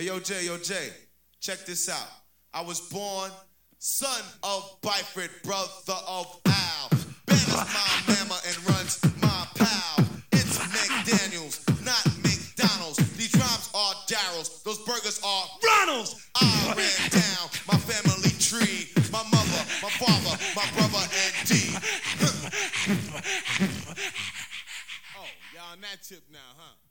Hey, yo, Jay, yo, Jay, check this out. I was born son of Byford, brother of Al. Bannah is my mama and Run's my pal. It's McDaniels, not McDonald's. These rhymes are Darryl's, those burgers are Ronald's. I ran down my family tree, my mother, my father, my brother, and D. oh, y'all on that tip now, huh?